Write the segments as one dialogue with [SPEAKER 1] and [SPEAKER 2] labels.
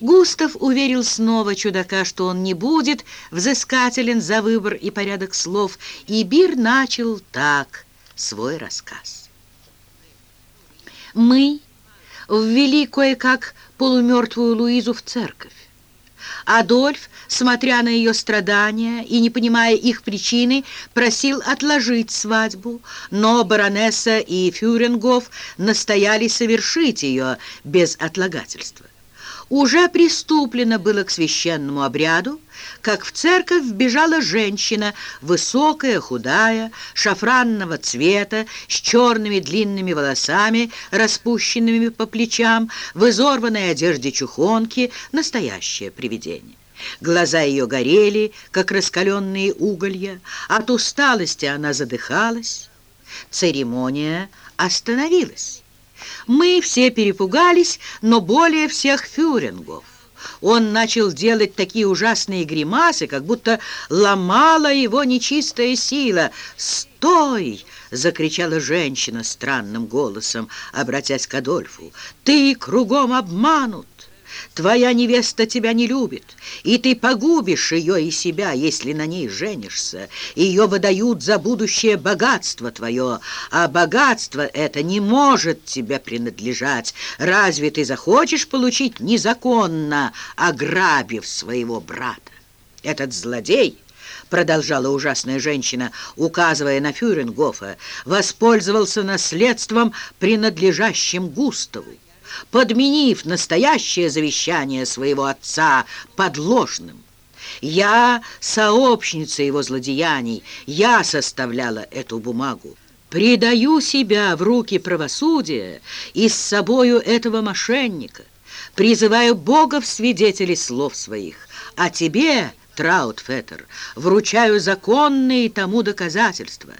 [SPEAKER 1] Густав уверил снова чудака, что он не будет взыскателен за выбор и порядок слов, и Бир начал так свой рассказ. Мы ввели кое-как полумертвую Луизу в церковь. Адольф, смотря на ее страдания и не понимая их причины, просил отложить свадьбу, но баронесса и Фюрингов настояли совершить ее без отлагательства. Уже приступлено было к священному обряду, как в церковь вбежала женщина, высокая, худая, шафранного цвета, с черными длинными волосами, распущенными по плечам, в изорванной одежде чухонки, настоящее привидение. Глаза ее горели, как раскаленные уголья, от усталости она задыхалась. Церемония остановилась. Мы все перепугались, но более всех Фюрингов. Он начал делать такие ужасные гримасы, как будто ломала его нечистая сила. «Стой!» — закричала женщина странным голосом, обратясь к Адольфу. «Ты кругом обманут!» Твоя невеста тебя не любит, и ты погубишь ее и себя, если на ней женишься. Ее выдают за будущее богатство твое, а богатство это не может тебе принадлежать. Разве ты захочешь получить незаконно, ограбив своего брата? Этот злодей продолжала ужасная женщина, указывая на Фюрингофа, воспользовался наследством, принадлежащим Густаву подменив настоящее завещание своего отца подложным. Я сообщница его злодеяний, я составляла эту бумагу. Предаю себя в руки правосудия и с собою этого мошенника. Призываю Бога в свидетели слов своих, а тебе, Траутфеттер, вручаю законные тому доказательства.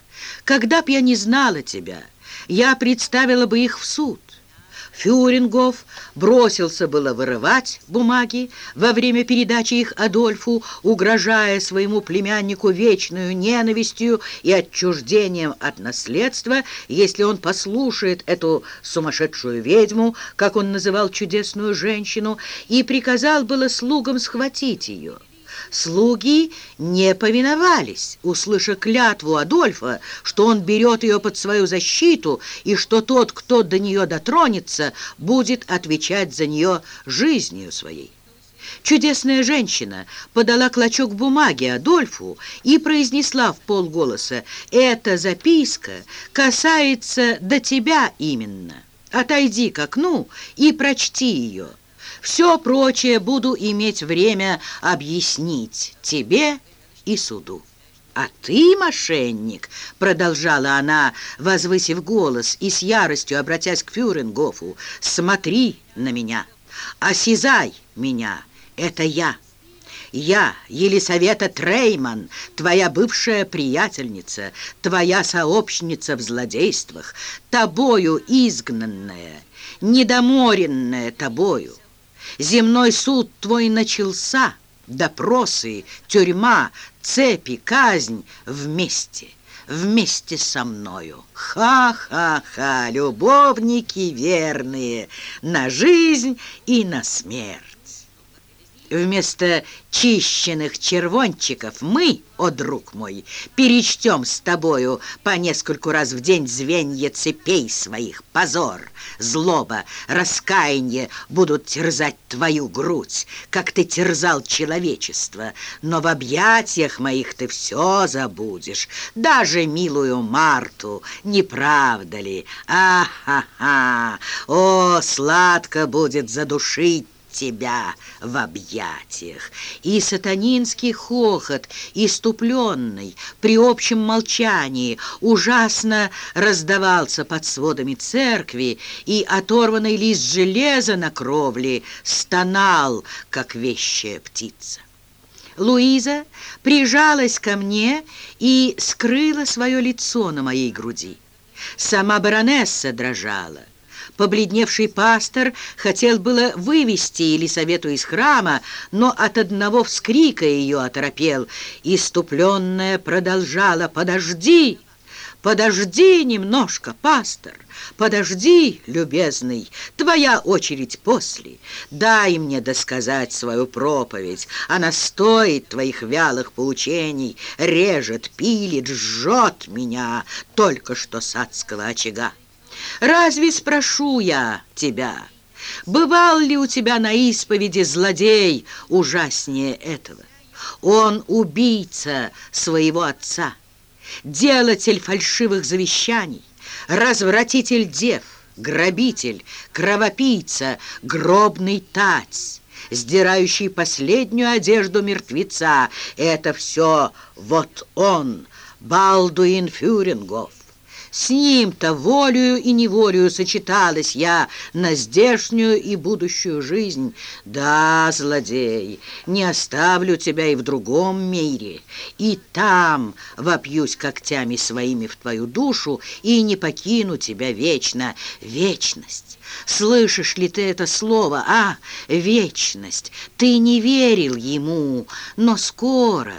[SPEAKER 1] Когда б я не знала тебя, я представила бы их в суд. Фюрингов бросился было вырывать бумаги во время передачи их Адольфу, угрожая своему племяннику вечную ненавистью и отчуждением от наследства, если он послушает эту сумасшедшую ведьму, как он называл чудесную женщину, и приказал было слугам схватить ее. Слуги не повиновались, услыша клятву Адольфа, что он берет ее под свою защиту и что тот, кто до нее дотронется, будет отвечать за нее жизнью своей. Чудесная женщина подала клочок бумаги Адольфу и произнесла в полголоса «Эта записка касается до тебя именно. Отойди к окну и прочти ее». Все прочее буду иметь время объяснить тебе и суду. «А ты, мошенник!» — продолжала она, возвысив голос и с яростью обратясь к Фюрингофу. «Смотри на меня! Осязай меня! Это я!» Я, Елисавета Трейман, твоя бывшая приятельница, твоя сообщница в злодействах, тобою изгнанная, недоморенная тобою. Земной суд твой начался, допросы, тюрьма, цепи, казнь вместе, вместе со мною. Ха-ха-ха, любовники верные, на жизнь и на смерть. Вместо чищенных червончиков мы, о друг мой, перечтем с тобою по нескольку раз в день звенья цепей своих. Позор, злоба, раскаяние будут терзать твою грудь, как ты терзал человечество. Но в объятиях моих ты все забудешь, даже милую Марту, не правда ли? А-ха-ха! О, сладко будет задушить тебя в объятиях. И сатанинский хохот, иступленный, при общем молчании, ужасно раздавался под сводами церкви, и оторванный лист железа на кровле стонал, как вещая птица. Луиза прижалась ко мне и скрыла свое лицо на моей груди. Сама баронесса дрожала. Побледневший пастор хотел было вывести Елисавету из храма, но от одного вскрика ее оторопел. Иступленная продолжала «Подожди! Подожди немножко, пастор, подожди, любезный, твоя очередь после. Дай мне досказать свою проповедь, она стоит твоих вялых поучений, режет, пилит, жжет меня только что с адского очага. Разве спрошу я тебя, бывал ли у тебя на исповеди злодей ужаснее этого? Он убийца своего отца делатель фальшивых завещаний, развратитель дев, грабитель, кровопийца, гробный таць, сдирающий последнюю одежду мертвеца. Это все вот он, Балдуин Фюрингов. С ним-то волею и неволею сочеталась я на здешнюю и будущую жизнь. Да, злодей, не оставлю тебя и в другом мире, и там вопьюсь когтями своими в твою душу и не покину тебя вечно. Вечность. Слышишь ли ты это слово, а? Вечность. Ты не верил ему, но скоро,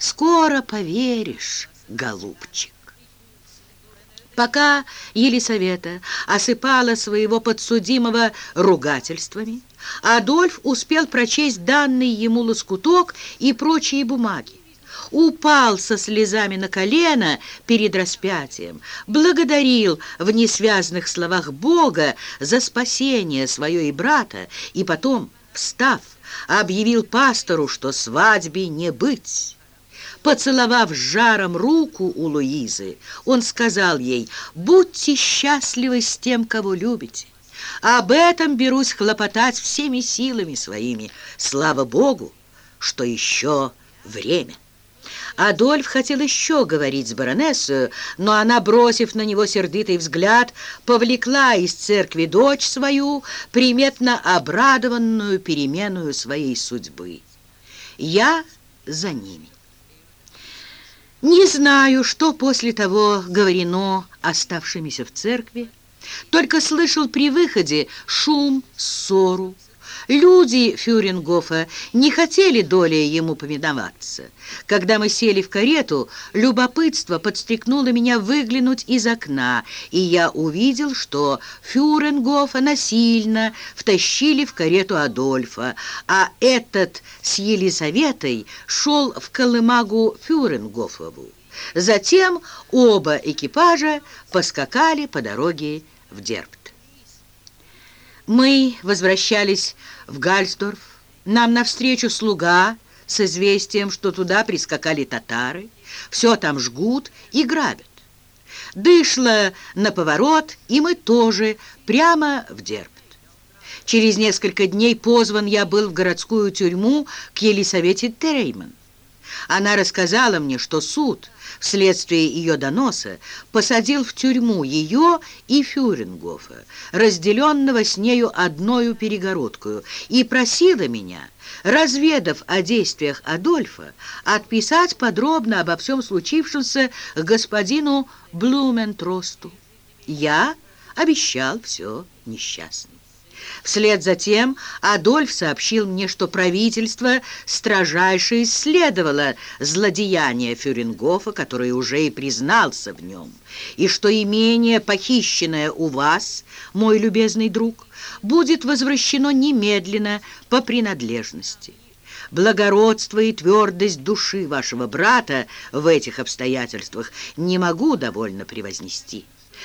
[SPEAKER 1] скоро поверишь, голубчик. Пока Елисавета осыпала своего подсудимого ругательствами, Адольф успел прочесть данный ему лоскуток и прочие бумаги. Упал со слезами на колено перед распятием, благодарил в несвязных словах Бога за спасение свое и брата, и потом, встав, объявил пастору, что свадьбе не быть. Поцеловав жаром руку у Луизы, он сказал ей, «Будьте счастливы с тем, кого любите. Об этом берусь хлопотать всеми силами своими. Слава Богу, что еще время». Адольф хотел еще говорить с баронессой, но она, бросив на него сердитый взгляд, повлекла из церкви дочь свою, приметно обрадованную переменную своей судьбы. Я за ними. Не знаю, что после того говорено оставшимися в церкви, только слышал при выходе шум, ссору, Люди Фюрингофа не хотели долей ему повиноваться. Когда мы сели в карету, любопытство подстрекнуло меня выглянуть из окна, и я увидел, что Фюрингофа насильно втащили в карету Адольфа, а этот с Елизаветой шел в колымагу Фюрингофову. Затем оба экипажа поскакали по дороге в Дербт. Мы возвращались в Гальсдорф. Нам навстречу слуга с известием, что туда прискакали татары. Все там жгут и грабят. Дышло на поворот, и мы тоже прямо в Дербт. Через несколько дней позван я был в городскую тюрьму к Елисавете Терейман. Она рассказала мне, что суд вследствие ее доноса посадил в тюрьму ее и Фюрингофа, разделенного с нею одною перегородкою, и просила меня, разведав о действиях Адольфа, отписать подробно обо всем случившемся господину Блументросту. Я обещал все несчастно. Вслед за тем Адольф сообщил мне, что правительство строжайше исследовало злодеяние Фюрингофа, который уже и признался в нем, и что имение, похищенное у вас, мой любезный друг, будет возвращено немедленно по принадлежности. Благородство и твердость души вашего брата в этих обстоятельствах не могу довольно превознести».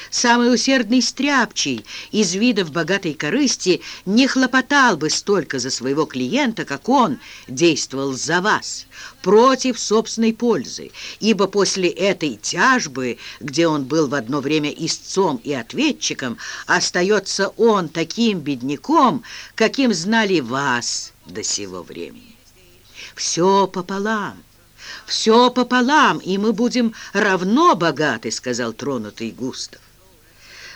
[SPEAKER 1] Самый усердный стряпчий из видов богатой корысти не хлопотал бы столько за своего клиента, как он действовал за вас, против собственной пользы, ибо после этой тяжбы, где он был в одно время истцом и ответчиком, остается он таким бедняком, каким знали вас до сего времени. Все пополам. «Все пополам, и мы будем равно богаты», — сказал тронутый Густав.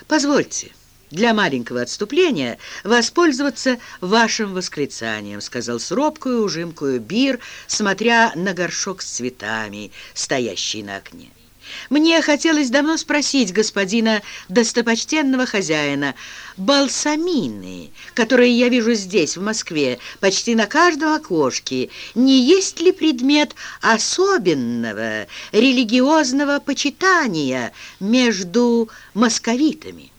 [SPEAKER 1] «Позвольте для маленького отступления воспользоваться вашим восклицанием», сказал с робкую ужимкую Бир, смотря на горшок с цветами, стоящий на окне. Мне хотелось давно спросить господина достопочтенного хозяина, балсамины, которые я вижу здесь, в Москве, почти на каждом окошке, не есть ли предмет особенного религиозного почитания между московитами?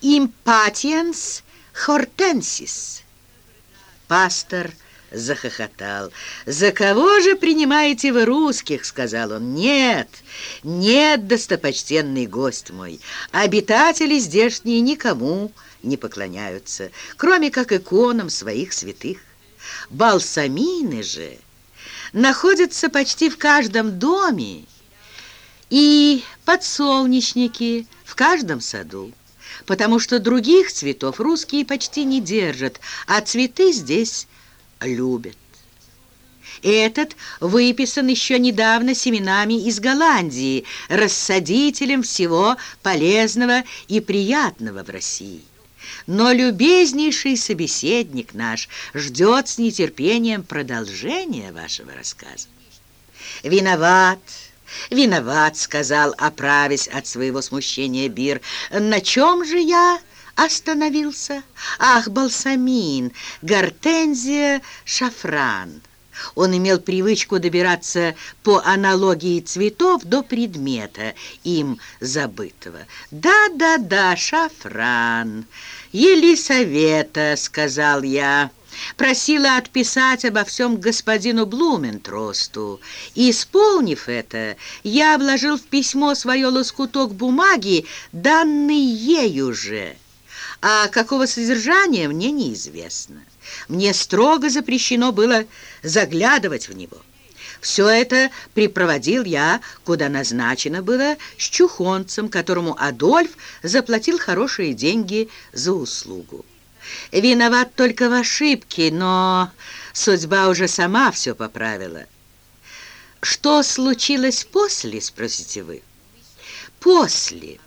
[SPEAKER 1] «Импатиенс хортенсис» Пастор захохотал. «За кого же принимаете вы русских?» — сказал он. «Нет, нет, достопочтенный гость мой, обитатели здешние никому не поклоняются, кроме как иконам своих святых. Балсамины же находятся почти в каждом доме и подсолнечники в каждом саду, потому что других цветов русские почти не держат, а цветы здесь любят. Этот выписан еще недавно семенами из Голландии, рассадителем всего полезного и приятного в России. Но любезнейший собеседник наш ждет с нетерпением продолжения вашего рассказа. «Виноват, виноват», — сказал, оправясь от своего смущения Бир. «На чем же я?» Остановился. Ах, балсамин, гортензия, шафран. Он имел привычку добираться по аналогии цветов до предмета, им забытого. «Да-да-да, шафран. Елисавета», — сказал я, просила отписать обо всем господину Блументросту. Исполнив это, я вложил в письмо свое лоскуток бумаги, данный ею же а какого содержания мне неизвестно. Мне строго запрещено было заглядывать в него. Все это припроводил я, куда назначено было, с чухонцем, которому Адольф заплатил хорошие деньги за услугу. Виноват только в ошибке, но судьба уже сама все поправила. Что случилось после, спросите вы? После.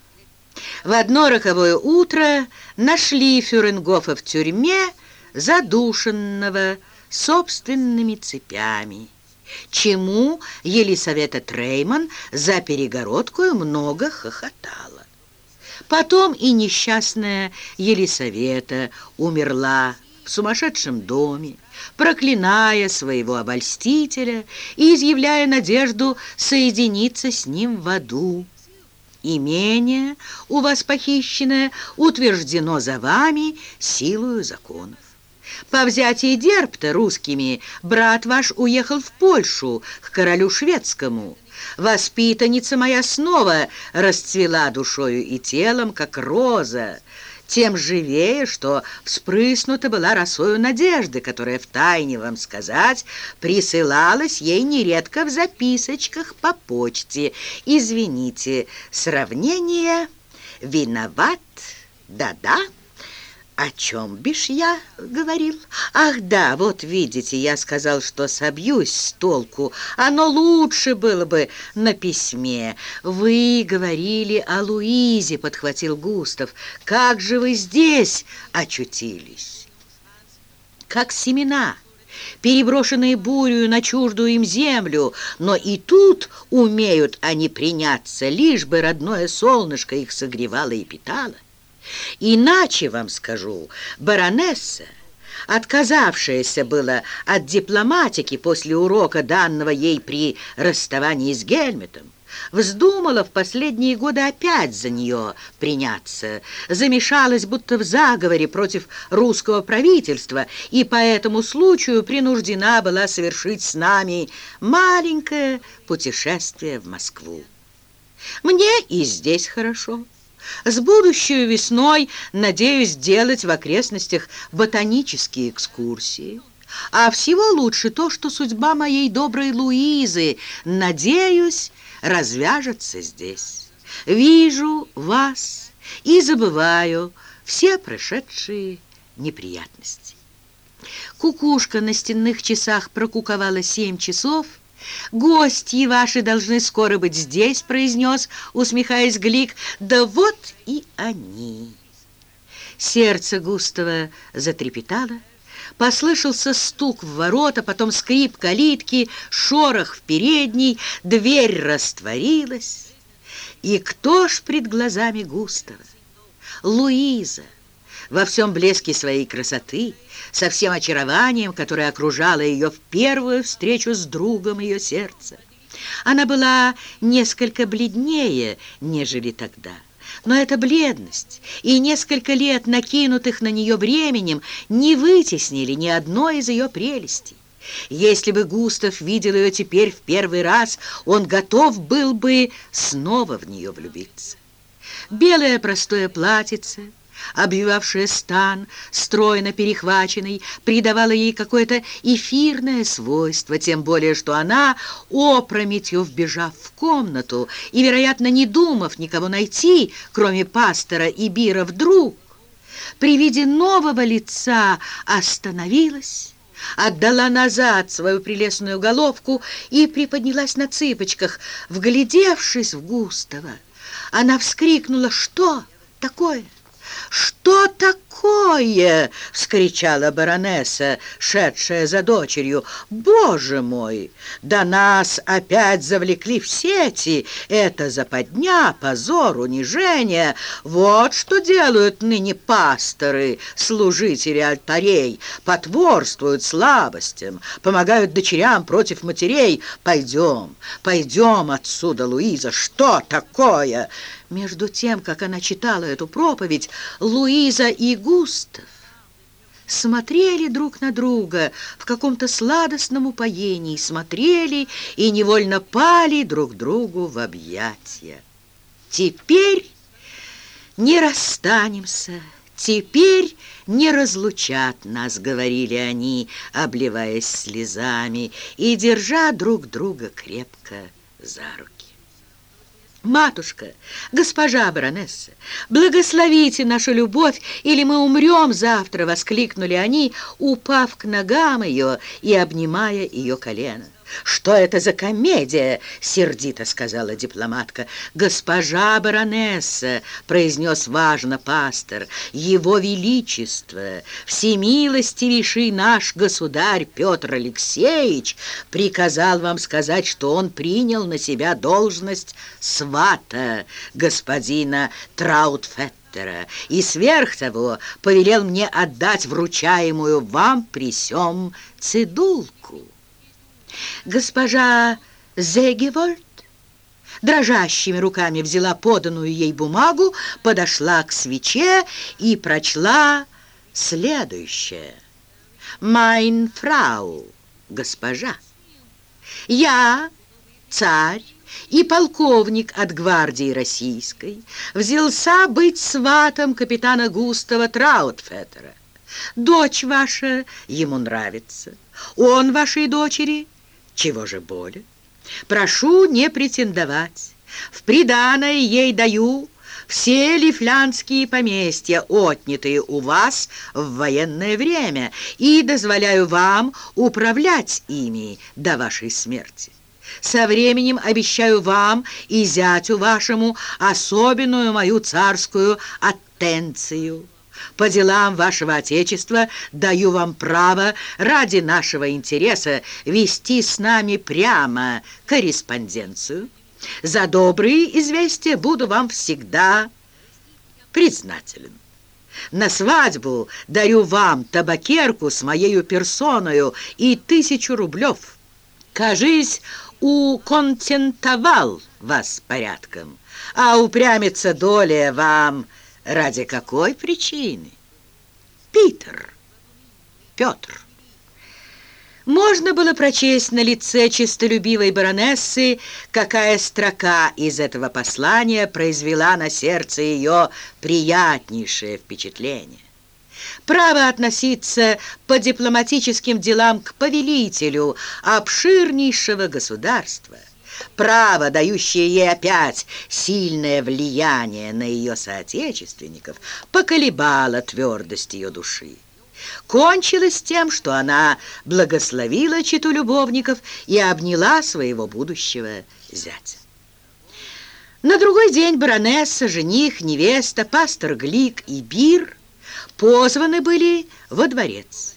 [SPEAKER 1] В одно роковое утро нашли Фюренгофа в тюрьме, задушенного собственными цепями, чему Елисавета Трейман за перегородкою много хохотала. Потом и несчастная Елисавета умерла в сумасшедшем доме, проклиная своего обольстителя и изъявляя надежду соединиться с ним в аду. Имение у вас похищенное утверждено за вами силою законов. По взятии Дерпта русскими брат ваш уехал в Польшу к королю шведскому. Воспитанница моя снова расцвела душою и телом, как роза, тем живее, что вспрыснута была росою надежды, которая, втайне вам сказать, присылалась ей нередко в записочках по почте. Извините, сравнение «виноват», «да-да». «О чем бишь я говорил? Ах, да, вот видите, я сказал, что собьюсь с толку. Оно лучше было бы на письме. Вы говорили о Луизе, подхватил Густав. Как же вы здесь очутились? Как семена, переброшенные бурью на чуждую им землю, но и тут умеют они приняться, лишь бы родное солнышко их согревало и питало. Иначе вам скажу, баронесса, отказавшаяся была от дипломатики после урока, данного ей при расставании с Гельметом, вздумала в последние годы опять за нее приняться, замешалась будто в заговоре против русского правительства и по этому случаю принуждена была совершить с нами маленькое путешествие в Москву. Мне и здесь хорошо. С будущей весной надеюсь делать в окрестностях ботанические экскурсии. А всего лучше то, что судьба моей доброй Луизы, надеюсь, развяжется здесь. Вижу вас и забываю все прошедшие неприятности. Кукушка на стенных часах прокуковала семь часов, «Гости ваши должны скоро быть здесь», — произнес, усмехаясь Глик. «Да вот и они». Сердце Густава затрепетало, послышался стук в ворота, потом скрип калитки, шорох в передней, дверь растворилась. И кто ж пред глазами Густава? Луиза во всем блеске своей красоты, со всем очарованием, которое окружало ее в первую встречу с другом ее сердца. Она была несколько бледнее, нежели тогда. Но эта бледность и несколько лет накинутых на нее временем не вытеснили ни одной из ее прелестей. Если бы Густав видел ее теперь в первый раз, он готов был бы снова в нее влюбиться. Белое простое платьице — обвивавшая стан, стройно перехваченный, придавала ей какое-то эфирное свойство, тем более, что она, опрометью вбежав в комнату и, вероятно, не думав никого найти, кроме пастора и Бира, вдруг, при виде нового лица остановилась, отдала назад свою прелестную головку и приподнялась на цыпочках, вглядевшись в Густава. Она вскрикнула «Что такое?» «Что такое?» — вскричала баронесса, шедшая за дочерью. «Боже мой! Да нас опять завлекли в сети! Это западня, позор, унижение! Вот что делают ныне пасторы, служители алтарей, потворствуют слабостям, помогают дочерям против матерей. Пойдем, пойдем отсюда, Луиза! Что такое?» Между тем, как она читала эту проповедь, Луиза и Густав смотрели друг на друга в каком-то сладостном упоении, смотрели и невольно пали друг другу в объятия. Теперь не расстанемся, теперь не разлучат нас, говорили они, обливаясь слезами и держа друг друга крепко за руки. «Матушка, госпожа баронесса, благословите нашу любовь, или мы умрем завтра!» — воскликнули они, упав к ногам ее и обнимая ее колено. «Что это за комедия?» — сердито сказала дипломатка. «Госпожа баронесса», — произнес важно пастор, «его величество, всемилостивейший наш государь Петр Алексеевич приказал вам сказать, что он принял на себя должность свата господина Траутфеттера и сверх того повелел мне отдать вручаемую вам при сём цидулку. Госпожа Зегевольд дрожащими руками взяла поданную ей бумагу, подошла к свече и прочла следующее. «Майн фрау, госпожа, я, царь, и полковник от гвардии российской взялся быть сватом капитана Густава Траутфеттера. Дочь ваша ему нравится, он вашей дочери чего же более? Прошу не претендовать. В приданое ей даю все лифлянские поместья, отнятые у вас в военное время, и дозволяю вам управлять ими до вашей смерти. Со временем обещаю вам и зятю вашему особенную мою царскую аттенцию». По делам вашего Отечества даю вам право ради нашего интереса вести с нами прямо корреспонденцию. За добрые известия буду вам всегда признателен. На свадьбу дарю вам табакерку с моею персоною и тысячу рублев. Кажись, уконтентовал вас порядком, а упрямится доля вам – Ради какой причины? Питер, Петр. Можно было прочесть на лице честолюбивой баронессы, какая строка из этого послания произвела на сердце ее приятнейшее впечатление. Право относиться по дипломатическим делам к повелителю обширнейшего государства – право, дающее ей опять сильное влияние на ее соотечественников, поколебало твердость ее души. Кончилось тем, что она благословила читу любовников и обняла своего будущего зятя. На другой день баронесса, жених, невеста, пастор Глик и Бир позваны были во дворец.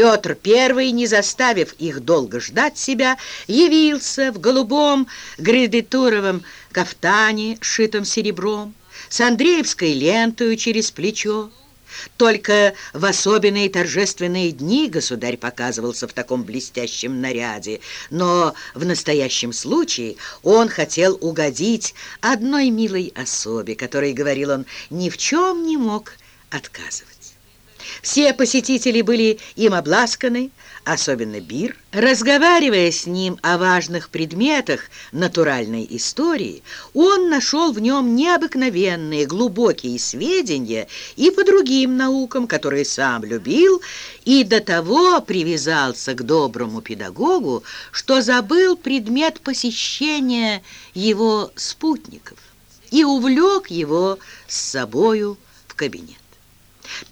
[SPEAKER 1] Петр I, не заставив их долго ждать себя, явился в голубом гредитуровом кафтане, шитом серебром, с Андреевской лентою через плечо. Только в особенные торжественные дни государь показывался в таком блестящем наряде, но в настоящем случае он хотел угодить одной милой особе, которой, говорил он, ни в чем не мог отказывать. Все посетители были им обласканы, особенно Бир. Разговаривая с ним о важных предметах натуральной истории, он нашел в нем необыкновенные глубокие сведения и по другим наукам, которые сам любил, и до того привязался к доброму педагогу, что забыл предмет посещения его спутников и увлек его с собою в кабинет.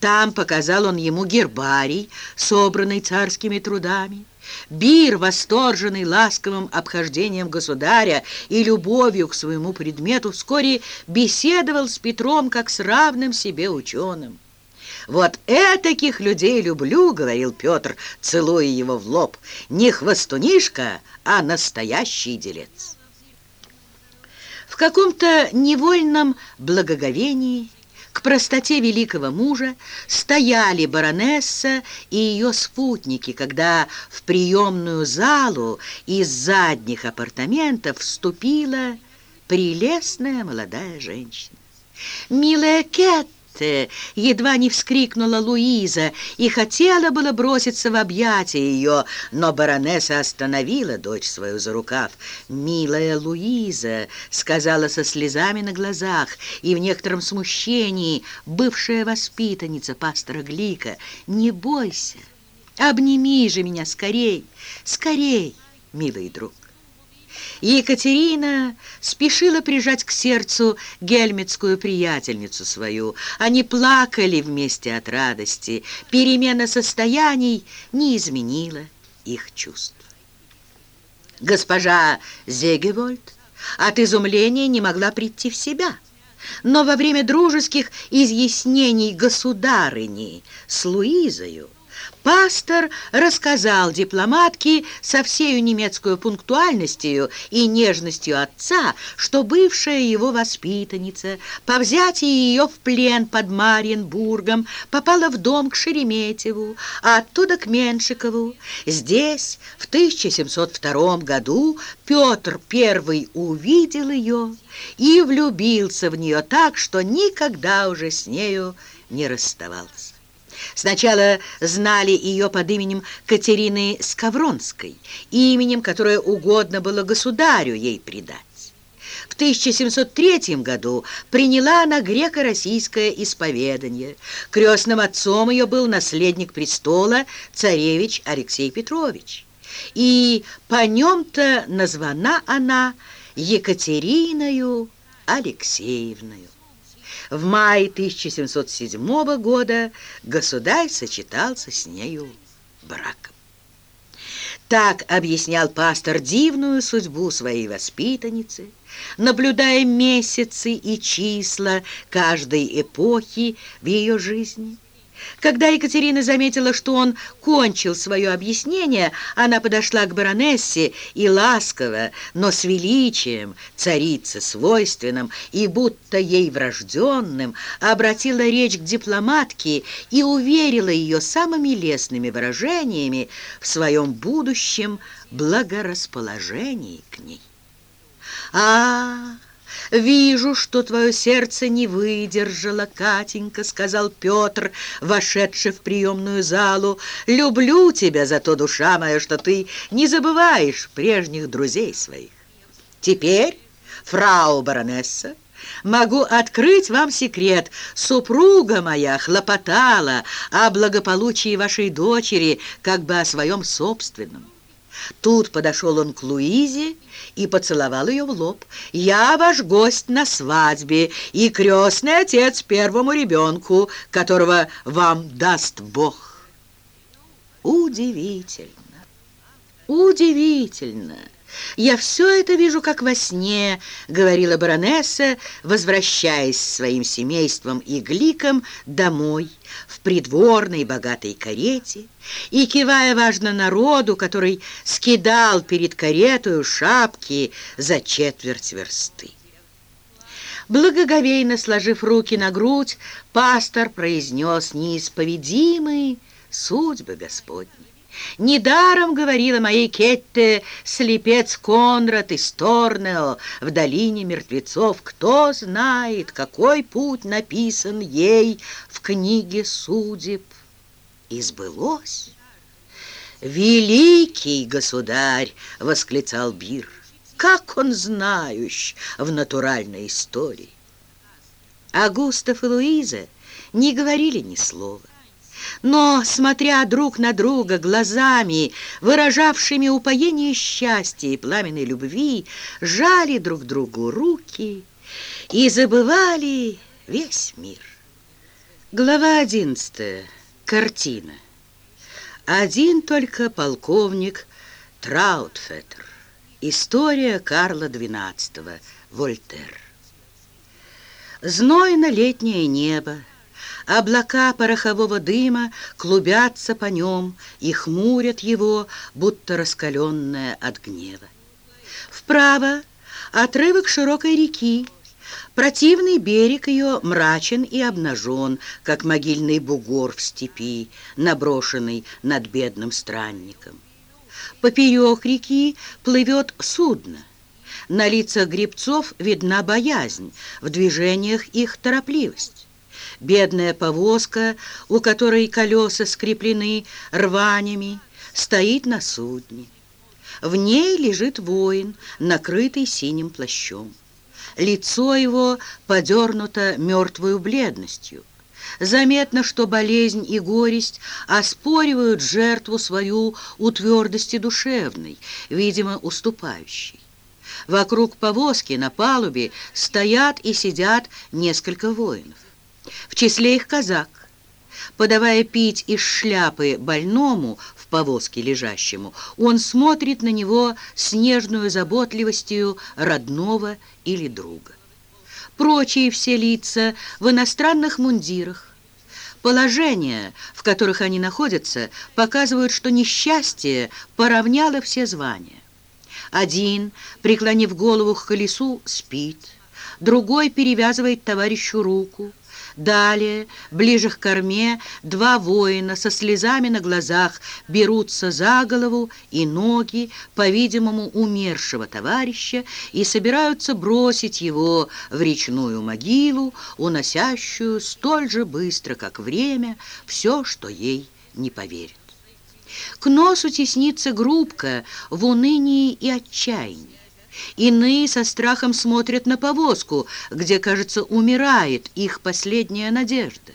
[SPEAKER 1] Там показал он ему гербарий, собранный царскими трудами. Бир, восторженный ласковым обхождением государя и любовью к своему предмету, вскоре беседовал с Петром как с равным себе ученым. «Вот этаких людей люблю», — говорил Петр, целуя его в лоб, «не хвостунишка, а настоящий делец». В каком-то невольном благоговении к простоте великого мужа стояли баронесса и ее спутники, когда в приемную залу из задних апартаментов вступила прелестная молодая женщина. «Милая Кэт!» Марте!» Едва не вскрикнула Луиза и хотела было броситься в объятия ее, но баронесса остановила дочь свою за рукав. «Милая Луиза!» — сказала со слезами на глазах и в некотором смущении бывшая воспитанница пастора Глика. «Не бойся! Обними же меня скорей! Скорей, милый друг!» Екатерина спешила прижать к сердцу гельмитскую приятельницу свою. Они плакали вместе от радости. Перемена состояний не изменила их чувств. Госпожа Зегевольд от изумления не могла прийти в себя. Но во время дружеских изъяснений государыни с Луизою Пастор рассказал дипломатке со всею немецкую пунктуальностью и нежностью отца, что бывшая его воспитанница по взятии ее в плен под Мариенбургом попала в дом к Шереметьеву, а оттуда к Меншикову. Здесь в 1702 году Петр I увидел ее и влюбился в нее так, что никогда уже с нею не расставался. Сначала знали ее под именем Катерины Скавронской, именем, которое угодно было государю ей придать. В 1703 году приняла она греко-российское исповедание. Крестным отцом ее был наследник престола царевич Алексей Петрович. И по нем-то названа она Екатериною Алексеевною. В мае 1707 года государь сочетался с нею браком. Так объяснял пастор дивную судьбу своей воспитанницы, наблюдая месяцы и числа каждой эпохи в ее жизни – когда Екатерина заметила, что он кончил свое объяснение, она подошла к баронессе и ласково, но с величием, царице свойственным и будто ей врожденным, обратила речь к дипломатке и уверила ее самыми лестными выражениями в своем будущем благорасположении к ней. «А, «Вижу, что твое сердце не выдержало, Катенька», — сказал Петр, вошедший в приемную залу. «Люблю тебя за то, душа моя, что ты не забываешь прежних друзей своих. Теперь, фрау баронесса, Могу открыть вам секрет. Супруга моя хлопотала о благополучии вашей дочери, как бы о своем собственном. Тут подошел он к Луизе и поцеловал ее в лоб. «Я ваш гость на свадьбе и крестный отец первому ребенку, которого вам даст Бог». Удивительно, удивительно! «Я все это вижу, как во сне», — говорила баронесса, возвращаясь своим семейством и гликом домой в придворной богатой карете и кивая важно народу, который скидал перед каретою шапки за четверть версты. Благоговейно сложив руки на грудь, пастор произнес неисповедимые судьбы Господни. Недаром говорила моей Кетте слепец Конрад из Торнео в долине мертвецов. Кто знает, какой путь написан ей в книге судеб. И сбылось. «Великий государь!» — восклицал Бир. «Как он знающ в натуральной истории!» А Густав и Луиза не говорили ни слова но, смотря друг на друга глазами, выражавшими упоение счастья и пламенной любви, жали друг другу руки и забывали весь мир. Глава одиннадцатая. Картина. Один только полковник Траутфеттер. История Карла XII. Вольтер. Знойно летнее небо, Облака порохового дыма клубятся по нем и хмурят его, будто раскаленное от гнева. Вправо отрывок широкой реки, Противный берег ее мрачен и обнажен, как могильный бугор в степи, наброшенный над бедным странником. Поперек реки плывет судно. На лицах гребцов видна боязнь, в движениях их торопливость. Бедная повозка, у которой колеса скреплены рванями, стоит на судне. В ней лежит воин, накрытый синим плащом. Лицо его подернуто мертвую бледностью. Заметно, что болезнь и горесть оспоривают жертву свою у твердости душевной, видимо, уступающей. Вокруг повозки на палубе стоят и сидят несколько воинов. В числе их казак. Подавая пить из шляпы больному в повозке лежащему, он смотрит на него с нежную заботливостью родного или друга. Прочие все лица в иностранных мундирах. Положения, в которых они находятся, показывают, что несчастье поравняло все звания. Один, преклонив голову к колесу, спит, другой перевязывает товарищу руку, Далее, ближе к корме, два воина со слезами на глазах берутся за голову и ноги, по-видимому, умершего товарища и собираются бросить его в речную могилу, уносящую столь же быстро, как время, все, что ей не поверит. К носу теснится группка в унынии и отчаянии. Иные со страхом смотрят на повозку, где, кажется, умирает их последняя надежда.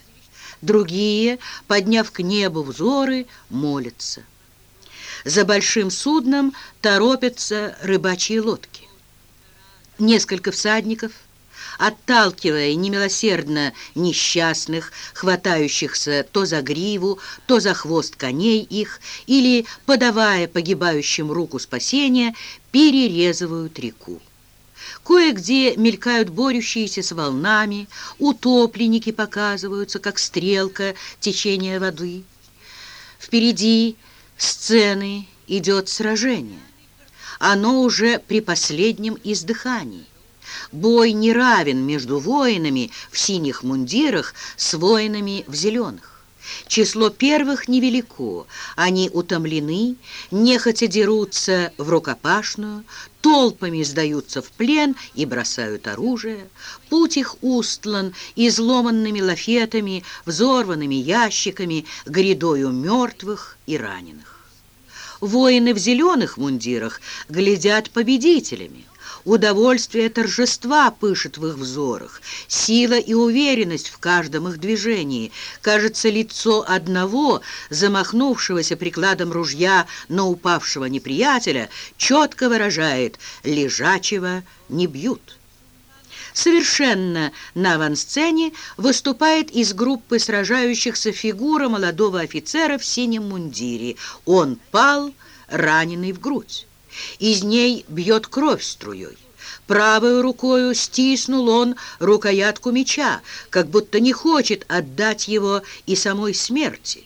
[SPEAKER 1] Другие, подняв к небу взоры, молятся. За большим судном торопятся рыбачьи лодки. Несколько всадников – отталкивая немилосердно несчастных, хватающихся то за гриву, то за хвост коней их, или, подавая погибающим руку спасения, перерезывают реку. Кое-где мелькают борющиеся с волнами, утопленники показываются, как стрелка течения воды. Впереди сцены идет сражение. Оно уже при последнем издыхании. Бой не равен между воинами в синих мундирах с воинами в зеленых. Число первых невелико, они утомлены, нехотя дерутся в рукопашную, толпами сдаются в плен и бросают оружие. Путь их устлан изломанными лафетами, взорванными ящиками, грядою мертвых и раненых. Воины в зеленых мундирах глядят победителями. Удовольствие торжества пышет в их взорах, сила и уверенность в каждом их движении. Кажется, лицо одного, замахнувшегося прикладом ружья на упавшего неприятеля, четко выражает «лежачего не бьют». Совершенно на авансцене выступает из группы сражающихся фигура молодого офицера в синем мундире. Он пал, раненый в грудь. Из ней бьет кровь струей. Правой рукою стиснул он рукоятку меча, как будто не хочет отдать его и самой смерти.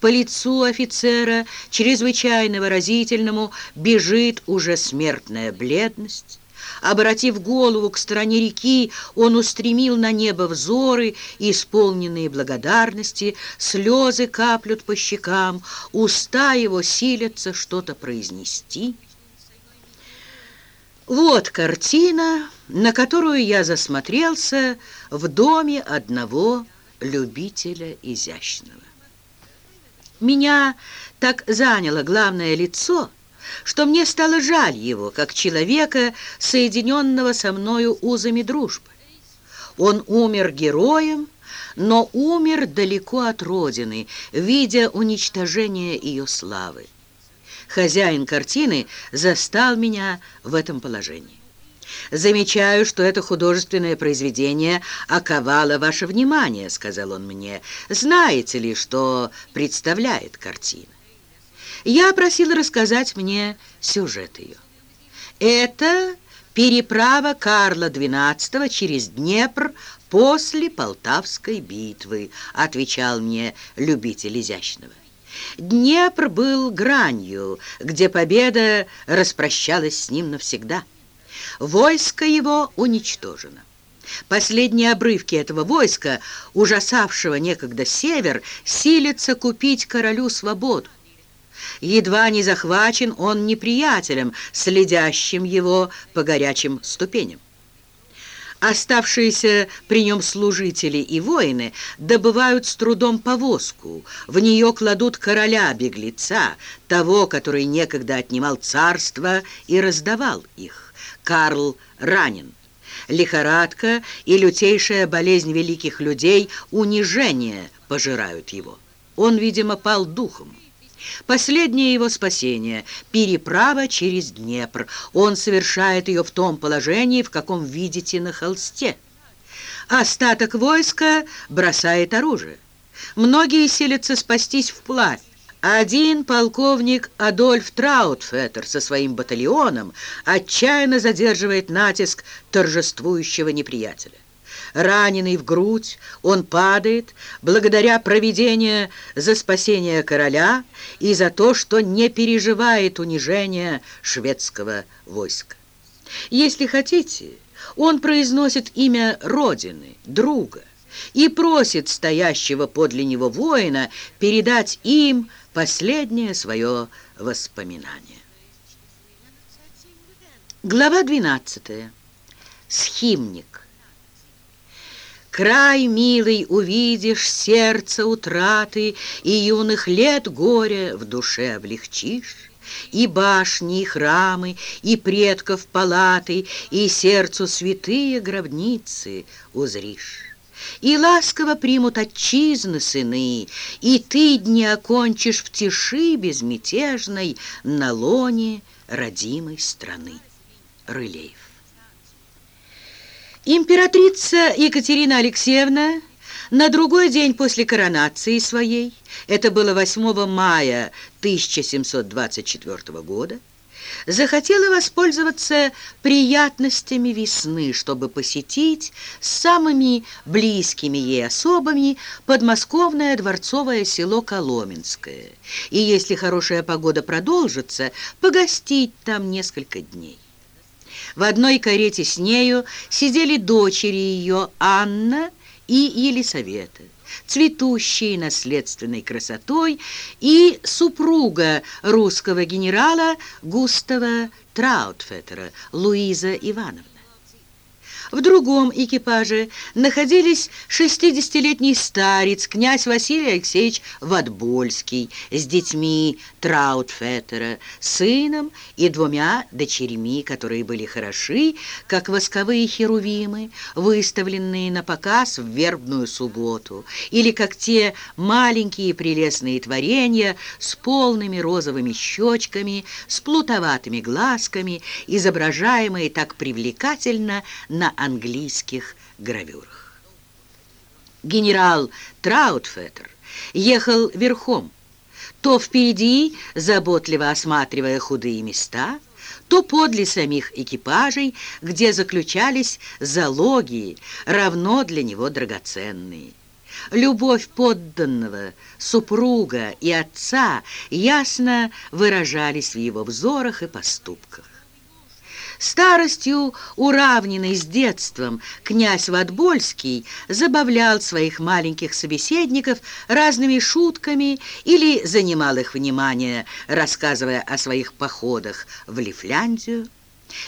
[SPEAKER 1] По лицу офицера, чрезвычайно выразительному, бежит уже смертная бледность. Обратив голову к стороне реки, он устремил на небо взоры, исполненные благодарности, слезы каплют по щекам, уста его силятся что-то произнести. Вот картина, на которую я засмотрелся в доме одного любителя изящного. Меня так заняло главное лицо, что мне стало жаль его, как человека, соединенного со мною узами дружбы. Он умер героем, но умер далеко от родины, видя уничтожение ее славы. Хозяин картины застал меня в этом положении. «Замечаю, что это художественное произведение оковало ваше внимание», — сказал он мне. «Знаете ли, что представляет картина?» Я просил рассказать мне сюжет ее. Это переправа Карла XII через Днепр после Полтавской битвы, отвечал мне любитель изящного. Днепр был гранью, где победа распрощалась с ним навсегда. Войско его уничтожено. Последние обрывки этого войска, ужасавшего некогда север, силятся купить королю свободу. Едва не захвачен он неприятелем, следящим его по горячим ступеням. Оставшиеся при нем служители и воины добывают с трудом повозку. В нее кладут короля-беглеца, того, который некогда отнимал царство и раздавал их. Карл ранен. Лихорадка и лютейшая болезнь великих людей, унижение пожирают его. Он, видимо, пал духом. Последнее его спасение – переправа через Днепр. Он совершает ее в том положении, в каком видите на холсте. Остаток войска бросает оружие. Многие селятся спастись вплавь. Один полковник Адольф Траутфеттер со своим батальоном отчаянно задерживает натиск торжествующего неприятеля. Раненый в грудь, он падает благодаря проведению за спасение короля и за то, что не переживает унижения шведского войска. Если хотите, он произносит имя Родины, друга, и просит стоящего подле него воина передать им последнее свое воспоминание. Глава 12. Схимник. Край милый увидишь, сердце утраты, И юных лет горе в душе облегчишь. И башни, и храмы, и предков палаты, И сердцу святые гробницы узришь. И ласково примут отчизны сыны, И ты дни окончишь в тиши безмятежной На лоне родимой страны. Рылеев. Императрица Екатерина Алексеевна на другой день после коронации своей, это было 8 мая 1724 года, захотела воспользоваться приятностями весны, чтобы посетить с самыми близкими ей особами подмосковное дворцовое село Коломенское и, если хорошая погода продолжится, погостить там несколько дней. В одной карете с нею сидели дочери ее Анна и Елисавета, цветущие наследственной красотой, и супруга русского генерала Густава Траутфеттера, Луиза Ивановна. В другом экипаже находились 60-летний старец, князь Василий Алексеевич Ватбольский, с детьми Траутфеттера, сыном и двумя дочерьми, которые были хороши, как восковые херувимы, выставленные на показ в вербную субботу, или как те маленькие прелестные творения с полными розовыми щечками, с плутоватыми глазками, изображаемые так привлекательно на английских гравюрах. Генерал Траутфеттер ехал верхом, то впереди, заботливо осматривая худые места, то подле самих экипажей, где заключались залоги, равно для него драгоценные. Любовь подданного, супруга и отца ясно выражались в его взорах и поступках. Старостью, уравненный с детством, князь Ватбольский забавлял своих маленьких собеседников разными шутками или занимал их внимание, рассказывая о своих походах в Лифляндию.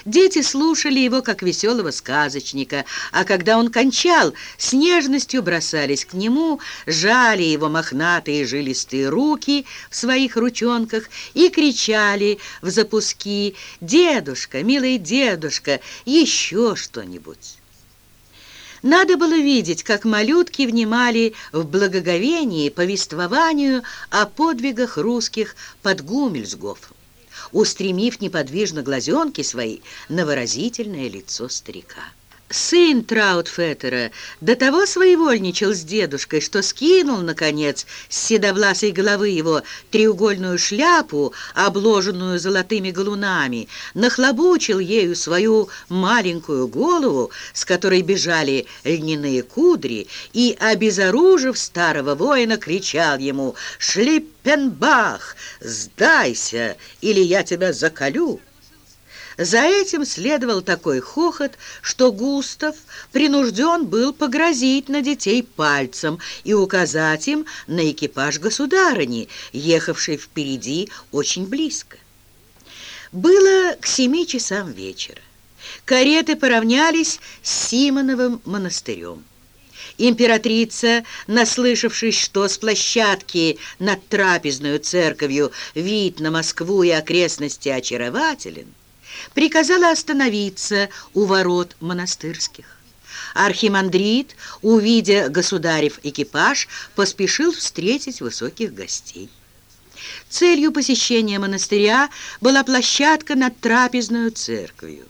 [SPEAKER 1] Дети слушали его, как веселого сказочника, а когда он кончал, с нежностью бросались к нему, жали его мохнатые жилистые руки в своих ручонках и кричали в запуски «Дедушка, милый дедушка, еще что-нибудь!» Надо было видеть, как малютки внимали в благоговении повествованию о подвигах русских под Гумельсгофом устремив неподвижно глазенки свои на выразительное лицо старика. Сын Траутфеттера до того своевольничал с дедушкой, что скинул, наконец, с седовласой головы его треугольную шляпу, обложенную золотыми галунами, нахлобучил ею свою маленькую голову, с которой бежали льняные кудри, и, обезоружив старого воина, кричал ему «Шлиппенбах, сдайся, или я тебя заколю!» За этим следовал такой хохот, что Густав принужден был погрозить на детей пальцем и указать им на экипаж государыни, ехавший впереди очень близко. Было к семи часам вечера. Кареты поравнялись с Симоновым монастырем. Императрица, наслышавшись, что с площадки над трапезную церковью вид на Москву и окрестности очарователен, приказала остановиться у ворот монастырских. Архимандрит, увидя государев экипаж, поспешил встретить высоких гостей. Целью посещения монастыря была площадка над трапезную церковью.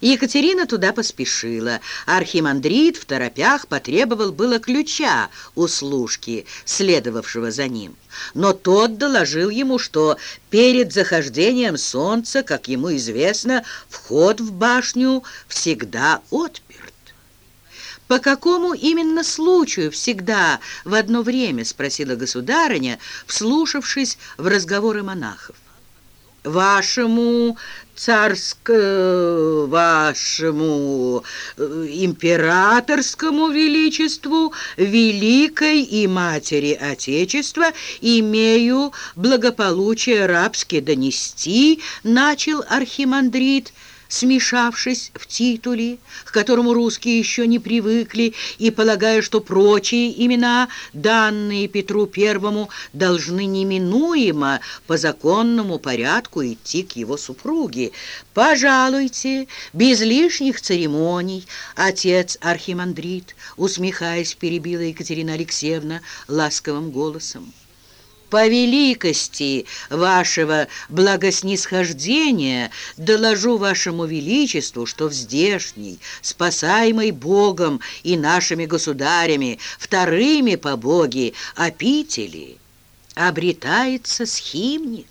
[SPEAKER 1] Екатерина туда поспешила. Архимандрит в торопях потребовал было ключа у служки, следовавшего за ним. Но тот доложил ему, что перед захождением солнца, как ему известно, вход в башню всегда отперт. «По какому именно случаю всегда в одно время?» — спросила государыня, вслушавшись в разговоры монахов вашему царскому, вашему э, императорскому величеству, великой и матери Отечества, имею благополучие рабски донести, начал архимандрит, смешавшись в титуле, к которому русские еще не привыкли, и полагая, что прочие имена, данные Петру Первому, должны неминуемо по законному порядку идти к его супруге. «Пожалуйте, без лишних церемоний, отец Архимандрит», усмехаясь, перебила Екатерина Алексеевна ласковым голосом по великости вашего благоснисхождения доложу вашему величеству, что в здешней, спасаемой Богом и нашими государями, вторыми по боги, опители, обретается схимник,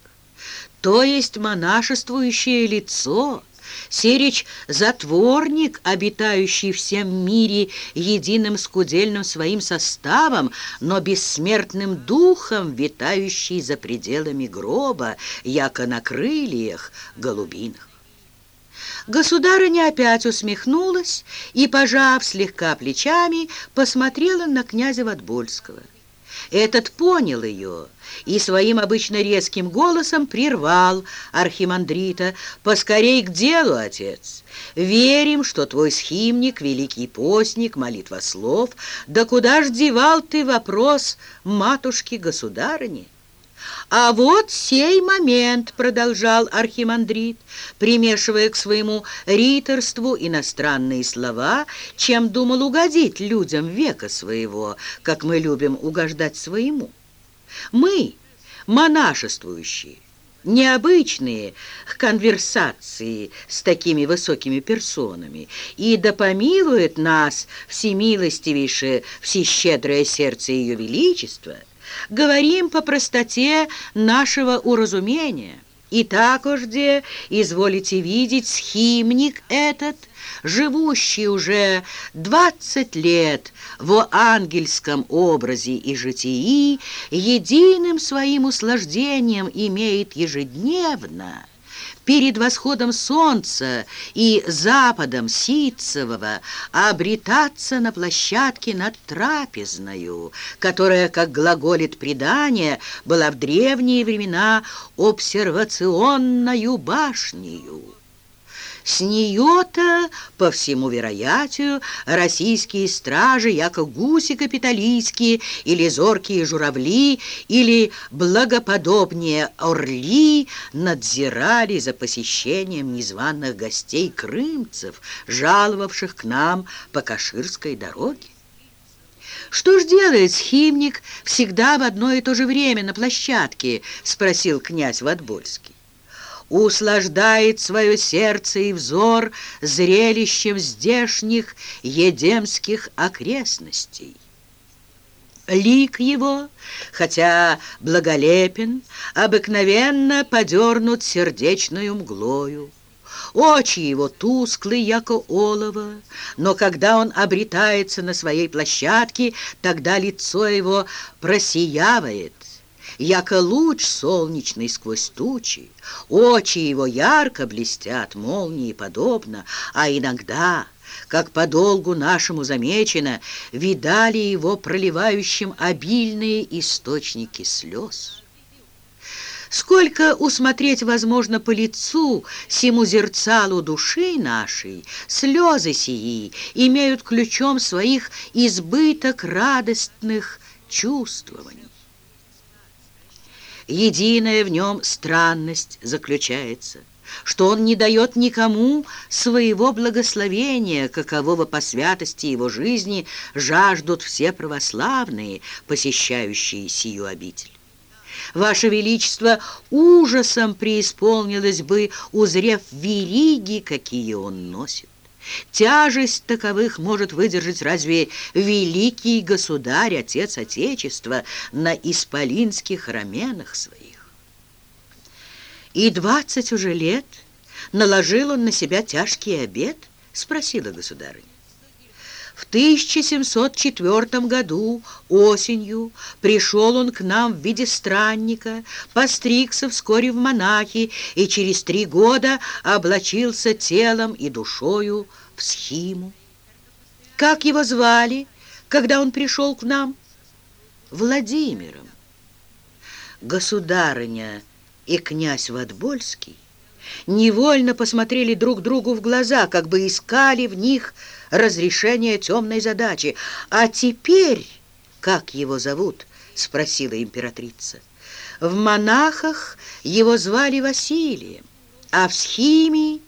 [SPEAKER 1] то есть монашествующее лицо – Серич — затворник, обитающий всем мире единым скудельным своим составом, но бессмертным духом, витающий за пределами гроба, яко на крыльях голубиных. Государыня опять усмехнулась и, пожав слегка плечами, посмотрела на князя Ватбольского. Этот понял ее и своим обычно резким голосом прервал архимандрита. «Поскорей к делу, отец! Верим, что твой схимник, великий постник, молитва слов, да куда ж девал ты вопрос матушки-государыни?» «А вот сей момент», — продолжал архимандрит, примешивая к своему риторству иностранные слова, чем думал угодить людям века своего, как мы любим угождать своему. Мы, монашествующие, необычные к конверсации с такими высокими персонами, и да помилует нас всемилостивейшее, всещедрое сердце Ее Величества — говорим по простоте нашего уразумения – И так где изволите видеть, схимник этот, живущий уже двадцать лет в ангельском образе и житии, единым своим услаждением имеет ежедневно перед восходом солнца и западом Ситцевого обретаться на площадке над трапезною, которая, как глаголит предание, была в древние времена обсервационною башнею. С нее-то, по всему вероятию, российские стражи, яко гуси капиталистские, или зоркие журавли, или благоподобнее орли, надзирали за посещением незваных гостей крымцев, жаловавших к нам по Каширской дороге. «Что ж делает схимник всегда в одно и то же время на площадке?» — спросил князь Ватбольский услаждает свое сердце и взор зрелищем здешних едемских окрестностей. Лик его, хотя благолепен, обыкновенно подернут сердечную мглою. Очи его тусклы, яко олово, но когда он обретается на своей площадке, тогда лицо его просиявает, яко луч солнечный сквозь тучи, очи его ярко блестят, молнии подобно, а иногда, как подолгу нашему замечено, видали его проливающим обильные источники слез. Сколько усмотреть возможно по лицу, сему зерцалу души нашей, слезы сии имеют ключом своих избыток радостных чувствований. Единая в нем странность заключается, что он не дает никому своего благословения, какового по святости его жизни жаждут все православные, посещающие сию обитель. Ваше Величество ужасом преисполнилось бы, узрев вериги, какие он носит. Тяжесть таковых может выдержать разве великий государь, отец Отечества, на исполинских раменах своих? И двадцать уже лет наложил он на себя тяжкий обед, спросила государыня. В 1704 году осенью пришел он к нам в виде странника, постригся вскоре в монахи и через три года облачился телом и душою в схиму. Как его звали, когда он пришел к нам? Владимиром. Государыня и князь Ватбольский невольно посмотрели друг другу в глаза, как бы искали в них разрешение темной задачи. «А теперь, как его зовут?» — спросила императрица. В монахах его звали Василием, а в схимии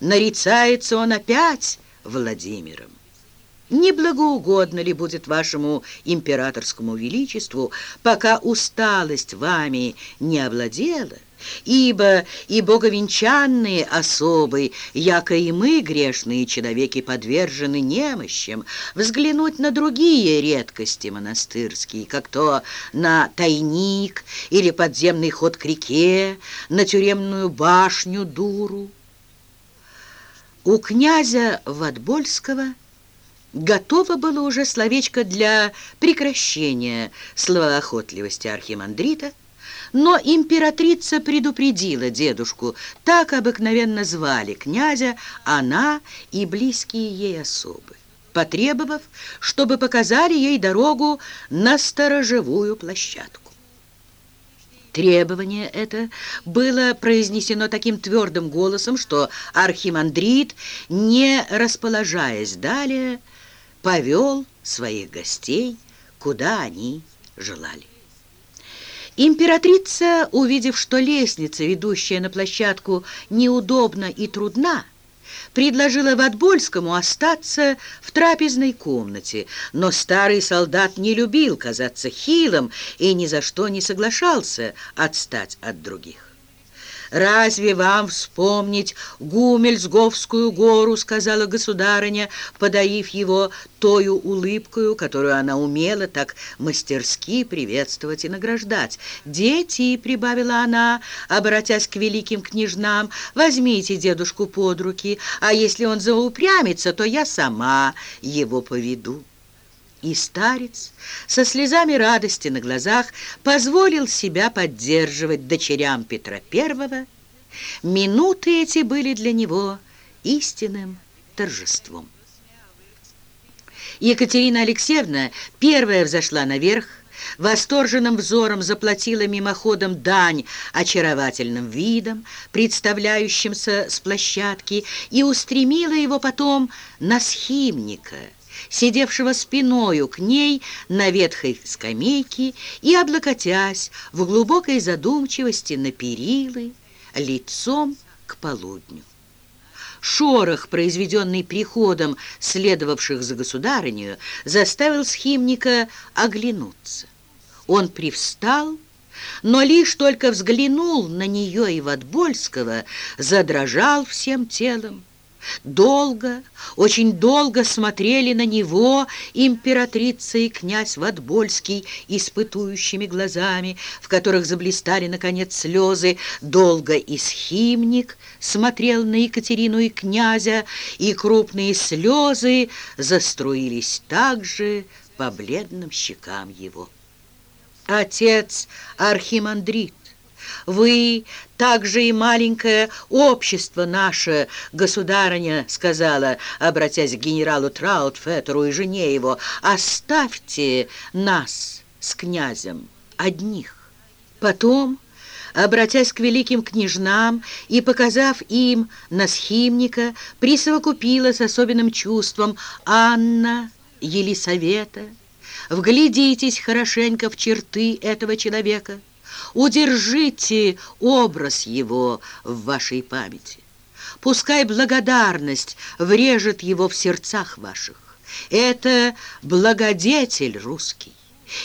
[SPEAKER 1] нарицается он опять Владимиром. Не благоугодно ли будет вашему императорскому величеству, пока усталость вами не овладела, ибо и боговенчанные особы, яко и мы, грешные человеки, подвержены немощам, взглянуть на другие редкости монастырские, как то на тайник или подземный ход к реке, на тюремную башню дуру. У князя Ватбольского Готово было уже словечко для прекращения словоохотливости архимандрита, но императрица предупредила дедушку, так обыкновенно звали князя, она и близкие ей особы, потребовав, чтобы показали ей дорогу на сторожевую площадку. Требование это было произнесено таким твердым голосом, что архимандрит, не расположаясь далее, повел своих гостей, куда они желали. Императрица, увидев, что лестница, ведущая на площадку, неудобна и трудна, предложила Ватбольскому остаться в трапезной комнате, но старый солдат не любил казаться хилым и ни за что не соглашался отстать от других. «Разве вам вспомнить Гумельсговскую гору?» — сказала государыня, подаив его тою улыбкою, которую она умела так мастерски приветствовать и награждать. «Дети», — прибавила она, обратясь к великим княжнам, «возьмите дедушку под руки, а если он заупрямится, то я сама его поведу». И старец со слезами радости на глазах позволил себя поддерживать дочерям Петра I. Минуты эти были для него истинным торжеством. Екатерина Алексеевна первая взошла наверх, восторженным взором заплатила мимоходом дань очаровательным видом, представляющимся с площадки, и устремила его потом на схимника – сидевшего спиною к ней на ветхой скамейке и, облокотясь в глубокой задумчивости на перилы, лицом к полудню. Шорох, произведенный приходом следовавших за государынею, заставил схимника оглянуться. Он привстал, но лишь только взглянул на нее и Ватбольского, задрожал всем телом, Долго, очень долго смотрели на него императрица и князь Ватбольский испытующими глазами, в которых заблистали, наконец, слезы. Долго и схимник смотрел на Екатерину и князя, и крупные слезы заструились также по бледным щекам его. Отец Архимандрит, вы также и маленькое общество наше, государыня сказала, обратясь к генералу Траутфеттеру и жене его, оставьте нас с князем одних. Потом, обратясь к великим княжнам и показав им на схимника, присовокупила с особенным чувством Анна, Елисавета, вглядитесь хорошенько в черты этого человека – Удержите образ его в вашей памяти. Пускай благодарность врежет его в сердцах ваших. Это благодетель русский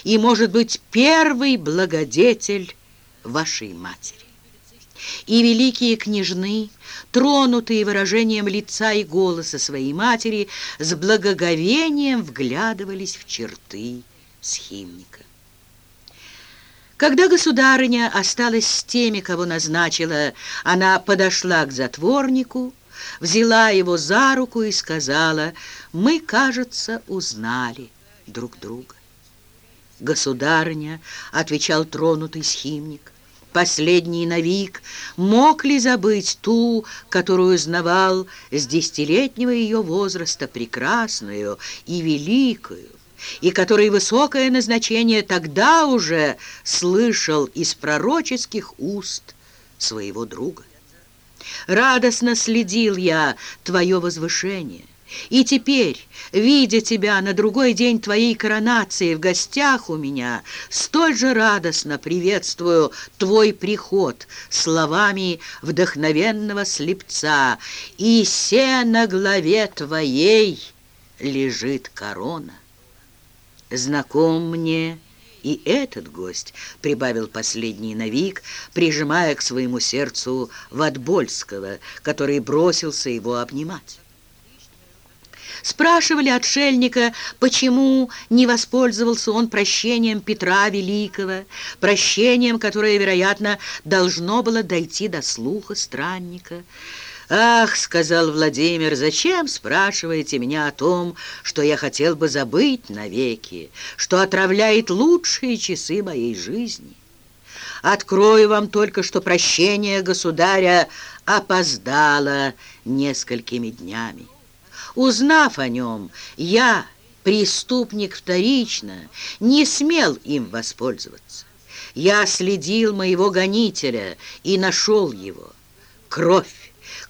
[SPEAKER 1] и, может быть, первый благодетель вашей матери. И великие княжны, тронутые выражением лица и голоса своей матери, с благоговением вглядывались в черты схимника. Когда государыня осталась с теми, кого назначила, она подошла к затворнику, взяла его за руку и сказала, «Мы, кажется, узнали друг друга». «Государыня», — отвечал тронутый схимник, «последний навик мог ли забыть ту, которую знавал с десятилетнего ее возраста прекрасную и великую, и который высокое назначение тогда уже слышал из пророческих уст своего друга. Радостно следил я твое возвышение, и теперь, видя тебя на другой день твоей коронации в гостях у меня, столь же радостно приветствую твой приход словами вдохновенного слепца, и се на главе твоей лежит корона. «Знаком мне и этот гость», — прибавил последний Навик, прижимая к своему сердцу Ватбольского, который бросился его обнимать. Спрашивали отшельника, почему не воспользовался он прощением Петра Великого, прощением, которое, вероятно, должно было дойти до слуха странника. «Ах, — сказал Владимир, — зачем спрашиваете меня о том, что я хотел бы забыть навеки, что отравляет лучшие часы моей жизни? Открою вам только, что прощение государя опоздало несколькими днями. Узнав о нем, я, преступник вторично, не смел им воспользоваться. Я следил моего гонителя и нашел его. Кровь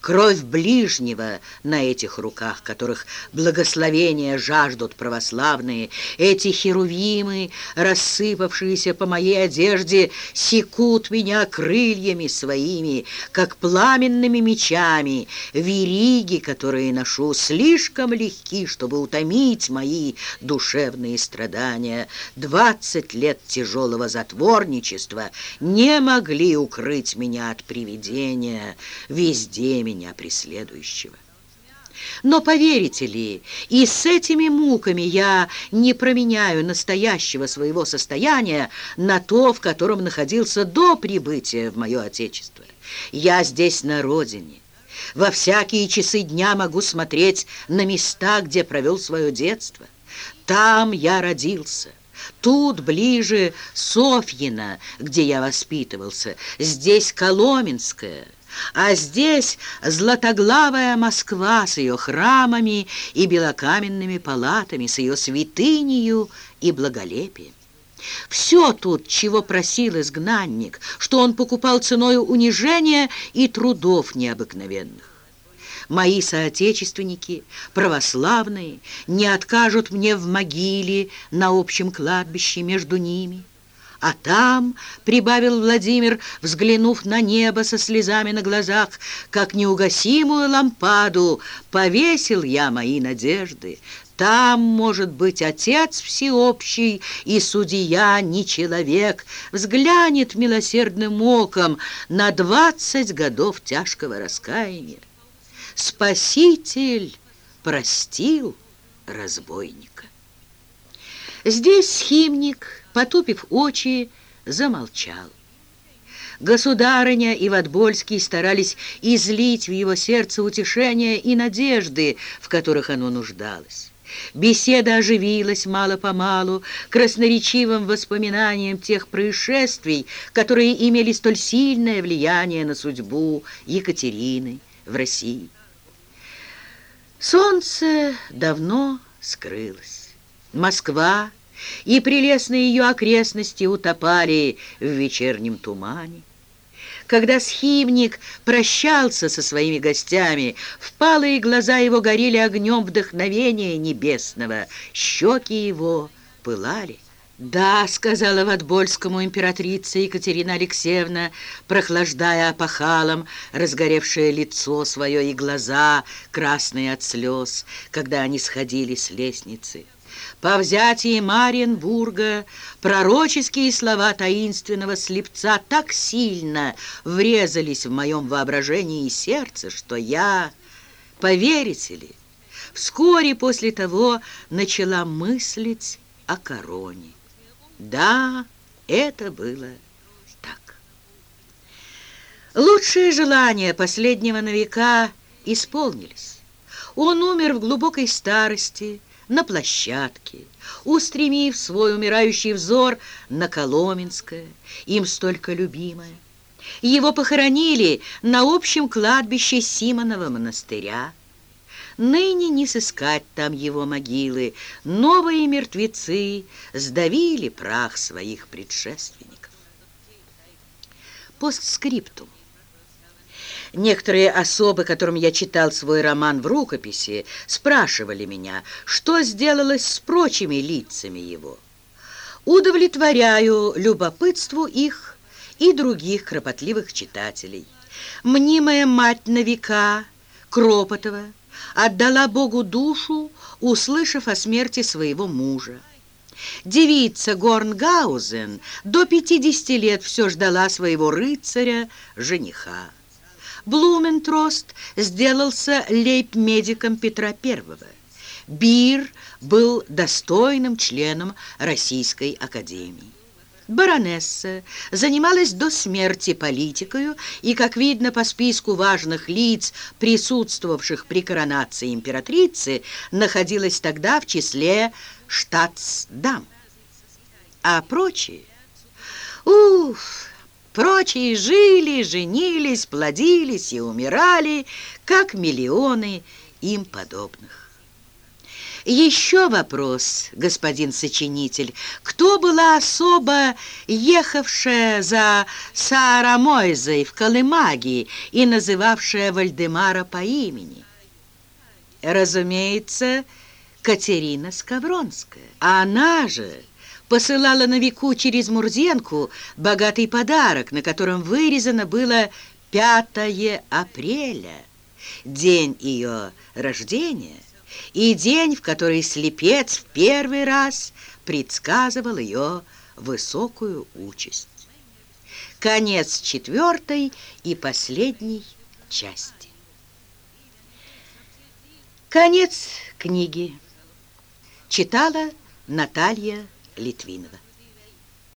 [SPEAKER 1] Кровь ближнего на этих руках, которых благословения жаждут православные, эти херувимы, рассыпавшиеся по моей одежде, секут меня крыльями своими, как пламенными мечами. Вериги, которые ношу, слишком легки, чтобы утомить мои душевные страдания. Двадцать лет тяжелого затворничества не могли укрыть меня от привидения. Везде меня меня преследующего. Но поверите ли, и с этими муками я не променяю настоящего своего состояния на то, в котором находился до прибытия в мое Отечество. Я здесь на родине. Во всякие часы дня могу смотреть на места, где провел свое детство. Там я родился. Тут ближе Софьина, где я воспитывался. Здесь Коломенская. А здесь златоглавая Москва с ее храмами и белокаменными палатами, с ее святынею и благолепием. Все тут, чего просил изгнанник, что он покупал ценою унижения и трудов необыкновенных. Мои соотечественники, православные, не откажут мне в могиле на общем кладбище между ними. А там, — прибавил Владимир, взглянув на небо со слезами на глазах, как неугасимую лампаду, повесил я мои надежды. Там, может быть, Отец Всеобщий и Судья не человек, взглянет милосердным оком на двадцать годов тяжкого раскаяния. Спаситель простил разбойника. Здесь схимник потупив очи, замолчал. Государыня и Ватбольский старались излить в его сердце утешение и надежды, в которых оно нуждалось. Беседа оживилась мало-помалу, красноречивым воспоминанием тех происшествий, которые имели столь сильное влияние на судьбу Екатерины в России. Солнце давно скрылось. Москва и прелестные ее окрестности утопали в вечернем тумане. Когда схимник прощался со своими гостями, впалые глаза его горели огнем вдохновения небесного, щеки его пылали. «Да», — сказала Ватбольскому императрица Екатерина Алексеевна, прохлаждая опахалом разгоревшее лицо свое и глаза, красные от слез, когда они сходили с лестницы. По взятии Мариенбурга пророческие слова таинственного слепца так сильно врезались в моем воображении и сердце, что я, поверите ли, вскоре после того начала мыслить о короне. Да, это было так. Лучшие желания последнего на века исполнились. Он умер в глубокой старости, на площадке, устремив свой умирающий взор на Коломенское, им столько любимое. Его похоронили на общем кладбище Симонова монастыря. Ныне не сыскать там его могилы, новые мертвецы сдавили прах своих предшественников. Постскриптум. Некоторые особы, которым я читал свой роман в рукописи, спрашивали меня, что сделалось с прочими лицами его. Удовлетворяю любопытству их и других кропотливых читателей. Мнимая мать на века, Кропотова, отдала Богу душу, услышав о смерти своего мужа. Девица Горнгаузен до 50 лет все ждала своего рыцаря, жениха. Блументрост сделался лейб-медиком Петра I. Бир был достойным членом Российской Академии. Баронесса занималась до смерти политикою и, как видно по списку важных лиц, присутствовавших при коронации императрицы, находилась тогда в числе штатсдам. А прочие... Уф! Прочие жили, женились, плодились и умирали, как миллионы им подобных. Еще вопрос, господин сочинитель. Кто была особо ехавшая за Саарамойзой в Колымаги и называвшая Вальдемара по имени? Разумеется, Катерина Скавронская. Она же посылала на веку через Мурзенку богатый подарок, на котором вырезано было 5 апреля, день ее рождения, и день, в который слепец в первый раз предсказывал ее высокую участь. Конец четвертой и последней части. Конец книги. Читала Наталья Литвинова.